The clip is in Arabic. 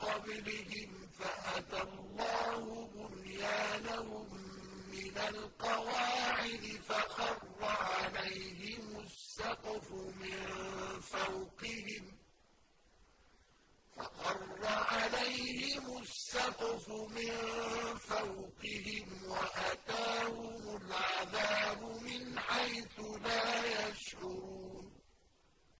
قَبْلِهِمْ فَأَتَى اللَّهُ بُنْيَانَهُم مِّنَ الْقَوَاعِدِ فَخَرَّ عَلَيْهِمُ السَّقْفُ مِن